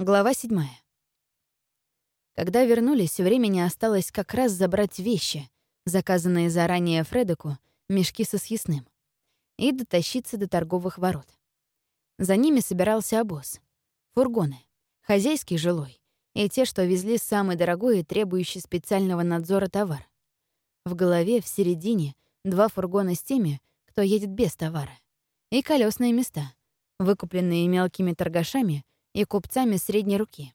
Глава седьмая. Когда вернулись, времени осталось как раз забрать вещи, заказанные заранее Фредеку, мешки со съестным, и дотащиться до торговых ворот. За ними собирался обоз. Фургоны. Хозяйский жилой. И те, что везли самый дорогой и требующий специального надзора товар. В голове, в середине, два фургона с теми, кто едет без товара. И колесные места, выкупленные мелкими торгашами — и купцами средней руки.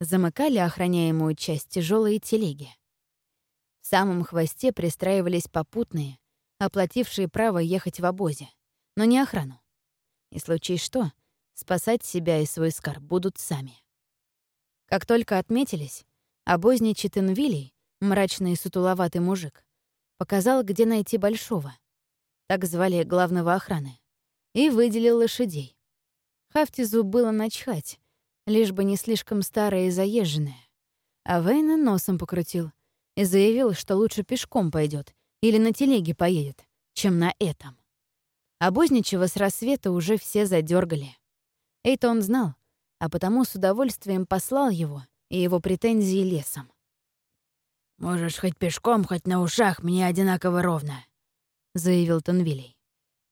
Замыкали охраняемую часть тяжелые телеги. В самом хвосте пристраивались попутные, оплатившие право ехать в обозе, но не охрану. И случись что, спасать себя и свой скарб будут сами. Как только отметились, обозний Читенвилей, мрачный и сутуловатый мужик, показал, где найти Большого, так звали главного охраны, и выделил лошадей, Хафтизу было начхать, лишь бы не слишком старая и заезженная. А Вейна носом покрутил и заявил, что лучше пешком пойдет или на телеге поедет, чем на этом. Обозничего с рассвета уже все задергали. Это он знал, а потому с удовольствием послал его и его претензии лесом. «Можешь хоть пешком, хоть на ушах, мне одинаково ровно», — заявил Тонвилей.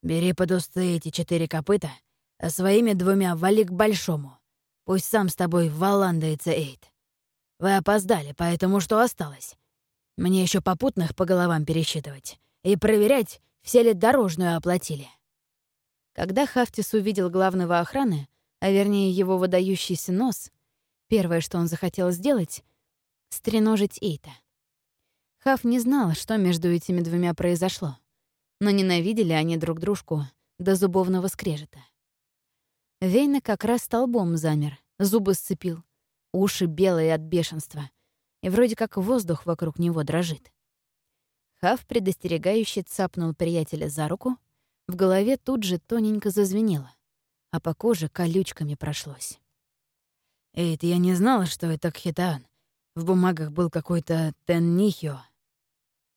«Бери под усты эти четыре копыта — а своими двумя вали к большому. Пусть сам с тобой валандается Эйд. Вы опоздали, поэтому что осталось? Мне еще попутных по головам пересчитывать и проверять, все ли дорожную оплатили. Когда Хафтис увидел главного охраны, а вернее его выдающийся нос, первое, что он захотел сделать — стреножить Эйта. Хаф не знал, что между этими двумя произошло, но ненавидели они друг дружку до зубовного скрежета. Вейна как раз столбом замер, зубы сцепил, уши белые от бешенства, и вроде как воздух вокруг него дрожит. Хав предостерегающе цапнул приятеля за руку, в голове тут же тоненько зазвенело, а по коже колючками прошлось. «Эйд, я не знала, что это Кхитаан. В бумагах был какой-то Теннихио».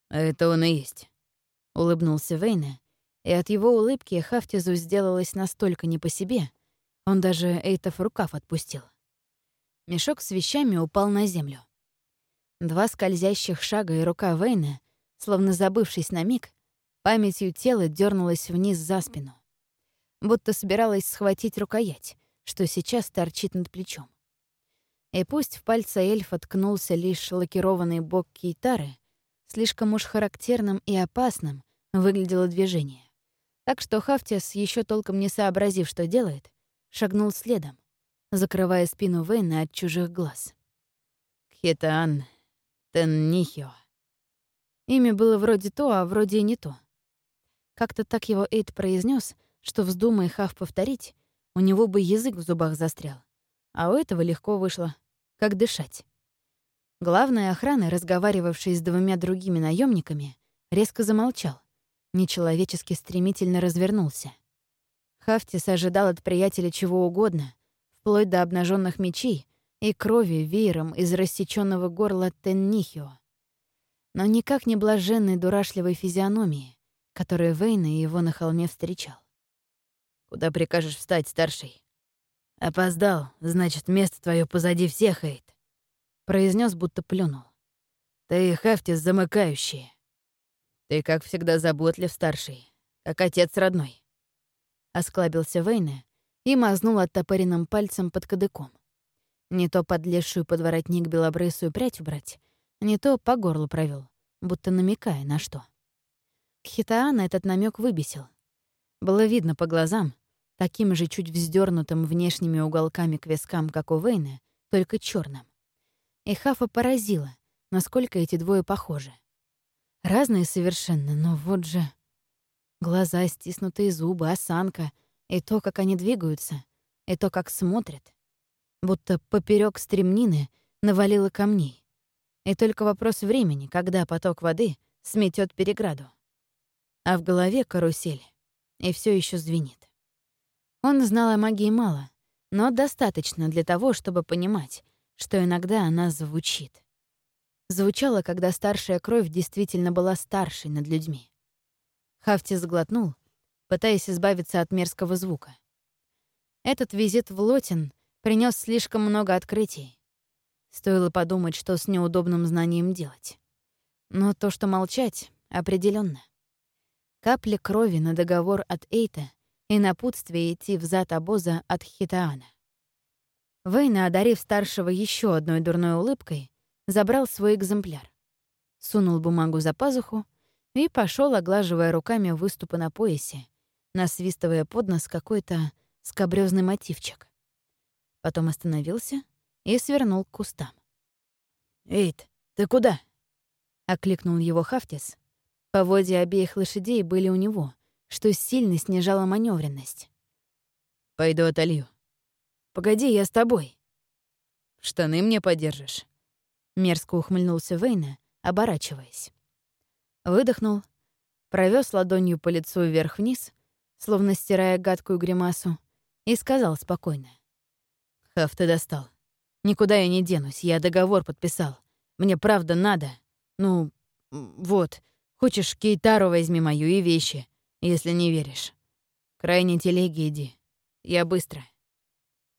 «Это он и есть», — улыбнулся Вейна, и от его улыбки Хафтизу сделалось настолько не по себе — он даже Эйтов рукав отпустил. Мешок с вещами упал на землю. Два скользящих шага и рука Вейна, словно забывшись на миг, памятью тела дернулась вниз за спину. Будто собиралась схватить рукоять, что сейчас торчит над плечом. И пусть в пальце эльфа ткнулся лишь лакированный бок кейтары, слишком уж характерным и опасным выглядело движение. Так что Хафтис, еще толком не сообразив, что делает, шагнул следом, закрывая спину Вейна от чужих глаз. Кхетаан Теннихио. Имя было вроде то, а вроде и не то. Как-то так его Эйд произнес, что, вздумая Хав повторить, у него бы язык в зубах застрял. А у этого легко вышло. Как дышать. Главная охрана, разговаривавший с двумя другими наемниками, резко замолчал, нечеловечески стремительно развернулся. Хафтис ожидал от приятеля чего угодно, вплоть до обнаженных мечей и крови веером из рассеченного горла Теннихио. Но никак не блаженной дурашливой физиономии, которую Вейна его на холме встречал. «Куда прикажешь встать, старший?» «Опоздал, значит, место твое позади всех, Эйд», — произнес, будто плюнул. «Ты, Хафтис, замыкающий. Ты, как всегда, заботлив, старший, как отец родной. Осклабился Вейне и мазнул оттопыренным пальцем под кадыком. Не то подлезшую под воротник белобрысую прядь убрать, не то по горлу провел, будто намекая на что. Кхитаана этот намек выбесил. Было видно по глазам, таким же чуть вздернутым внешними уголками к вискам, как у Вейна, только черным. И Хафа поразило, насколько эти двое похожи. Разные совершенно, но вот же... Глаза, стиснутые зубы, осанка, и то, как они двигаются, и то, как смотрят. Будто поперек стремнины навалило камней. И только вопрос времени, когда поток воды сметет переграду. А в голове карусель, и все еще звенит. Он знал о магии мало, но достаточно для того, чтобы понимать, что иногда она звучит. Звучала, когда старшая кровь действительно была старшей над людьми. Хафти сглотнул, пытаясь избавиться от мерзкого звука. Этот визит в Лотин принес слишком много открытий. Стоило подумать, что с неудобным знанием делать. Но то, что молчать, определенно. Капли крови на договор от Эйта и напутствие идти в зад обоза от Хитаана. Вейна, одарив старшего еще одной дурной улыбкой, забрал свой экземпляр, сунул бумагу за пазуху и пошел, оглаживая руками выступы на поясе, насвистывая под нос какой-то скобрёзный мотивчик. Потом остановился и свернул к кустам. «Эйт, ты куда?» — окликнул его Хафтис. Поводья обеих лошадей были у него, что сильно снижало маневренность. «Пойду отолью». «Погоди, я с тобой». «Штаны мне подержишь?» Мерзко ухмыльнулся Вейна, оборачиваясь. Выдохнул, провёз ладонью по лицу вверх-вниз, словно стирая гадкую гримасу, и сказал спокойно. «Хаф, ты достал. Никуда я не денусь, я договор подписал. Мне правда надо. Ну, вот, хочешь, кейтару возьми мою и вещи, если не веришь. Крайней телеги иди. Я быстро».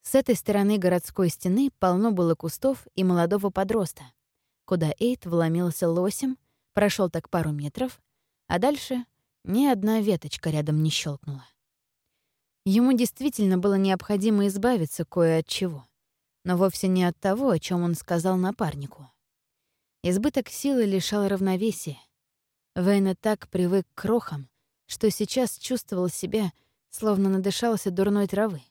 С этой стороны городской стены полно было кустов и молодого подроста, куда Эйт вломился лосем, прошел так пару метров, а дальше ни одна веточка рядом не щелкнула. Ему действительно было необходимо избавиться кое от чего, но вовсе не от того, о чем он сказал напарнику. Избыток силы лишал равновесия. Вейна так привык к крохам, что сейчас чувствовал себя, словно надышался дурной травы.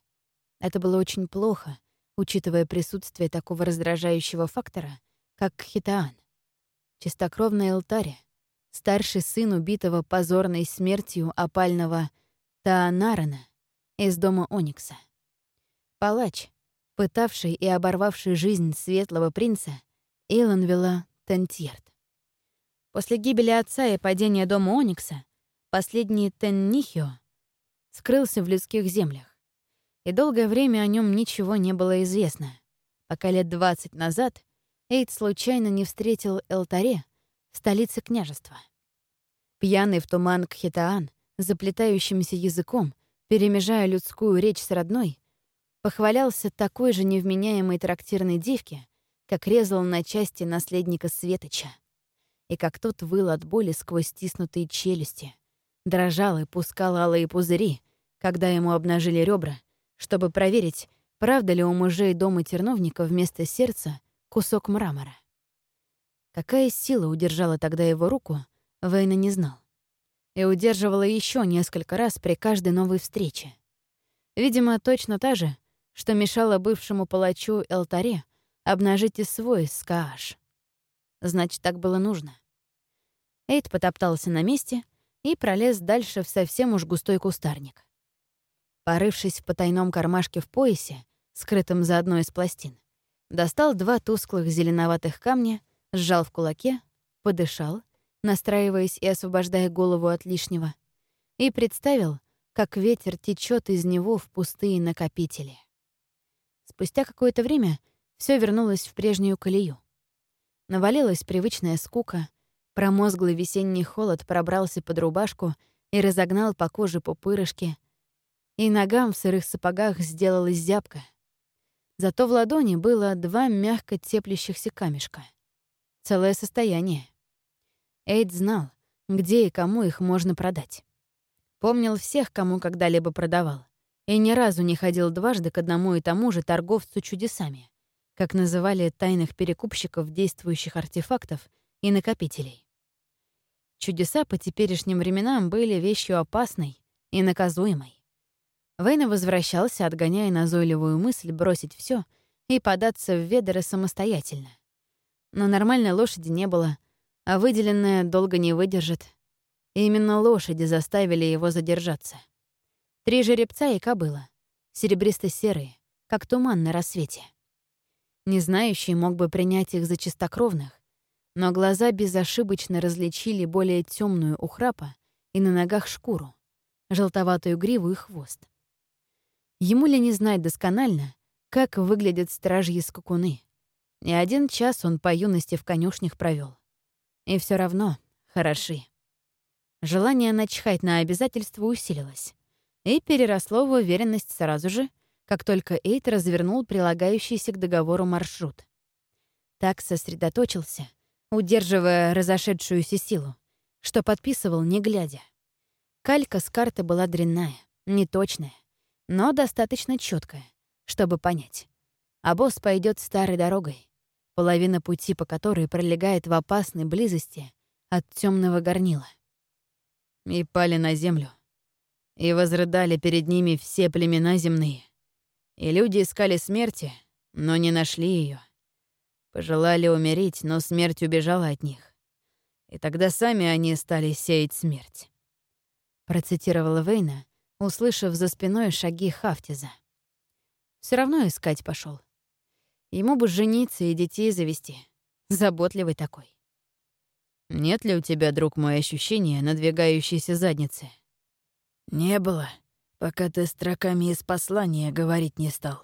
Это было очень плохо, учитывая присутствие такого раздражающего фактора, как Хитаан. Чистокровный Элтари, старший сын убитого позорной смертью опального Таанарана из дома Оникса. Палач, пытавший и оборвавший жизнь светлого принца Иланвела Тентьерт. После гибели отца и падения дома Оникса последний Теннихио скрылся в людских землях и долгое время о нем ничего не было известно, пока лет двадцать назад Эйд случайно не встретил Элтаре в столице княжества. Пьяный в туман Кхитаан, заплетающимся языком, перемежая людскую речь с родной, похвалялся такой же невменяемой трактирной девке, как резал на части наследника Светоча, и как тот выл от боли сквозь стиснутые челюсти, дрожал и пускал алые пузыри, когда ему обнажили ребра чтобы проверить, правда ли у мужей дома терновника вместо сердца кусок мрамора. Какая сила удержала тогда его руку, Вейна не знал. И удерживала еще несколько раз при каждой новой встрече. Видимо, точно та же, что мешала бывшему палачу Элтаре обнажить и свой скааш. Значит, так было нужно. Эйд потоптался на месте и пролез дальше в совсем уж густой кустарник. Порывшись в потайном кармашке в поясе, скрытом за одной из пластин, достал два тусклых зеленоватых камня, сжал в кулаке, подышал, настраиваясь и освобождая голову от лишнего, и представил, как ветер течет из него в пустые накопители. Спустя какое-то время все вернулось в прежнюю колею. Навалилась привычная скука, промозглый весенний холод пробрался под рубашку и разогнал по коже пупырышки, и ногам в сырых сапогах сделалась зябко. Зато в ладони было два мягко теплящихся камешка. Целое состояние. Эйд знал, где и кому их можно продать. Помнил всех, кому когда-либо продавал, и ни разу не ходил дважды к одному и тому же торговцу чудесами, как называли тайных перекупщиков действующих артефактов и накопителей. Чудеса по теперешним временам были вещью опасной и наказуемой. Вейна возвращался, отгоняя назойливую мысль бросить все и податься в ведра самостоятельно. Но нормальной лошади не было, а выделенная долго не выдержит. И именно лошади заставили его задержаться. Три жеребца и кобыла, серебристо-серые, как туман на рассвете. Незнающий мог бы принять их за чистокровных, но глаза безошибочно различили более темную у храпа и на ногах шкуру, желтоватую гриву и хвост. Ему ли не знать досконально, как выглядят стражьи скакуны? Не один час он по юности в конюшнях провел. И все равно хороши. Желание начхать на обязательства усилилось и переросло в уверенность сразу же, как только Эйт развернул прилагающийся к договору маршрут. Так сосредоточился, удерживая разошедшуюся силу, что подписывал не глядя. Калька с карты была дрянная, неточная, но достаточно четкая, чтобы понять. А пойдет старой дорогой, половина пути по которой пролегает в опасной близости от темного горнила. И пали на землю. И возрыдали перед ними все племена земные. И люди искали смерти, но не нашли ее. Пожелали умереть, но смерть убежала от них. И тогда сами они стали сеять смерть процитировала Вейна, услышав за спиной шаги Хафтиза. Все равно искать пошел. Ему бы жениться и детей завести. Заботливый такой. Нет ли у тебя, друг мой, ощущения надвигающейся задницы? Не было, пока ты строками из послания говорить не стал.